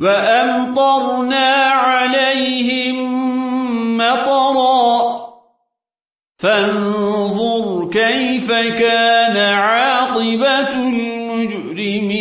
وأمطرنا عليهم مطرا. فانظر كيف كان عاقبة المجرمين.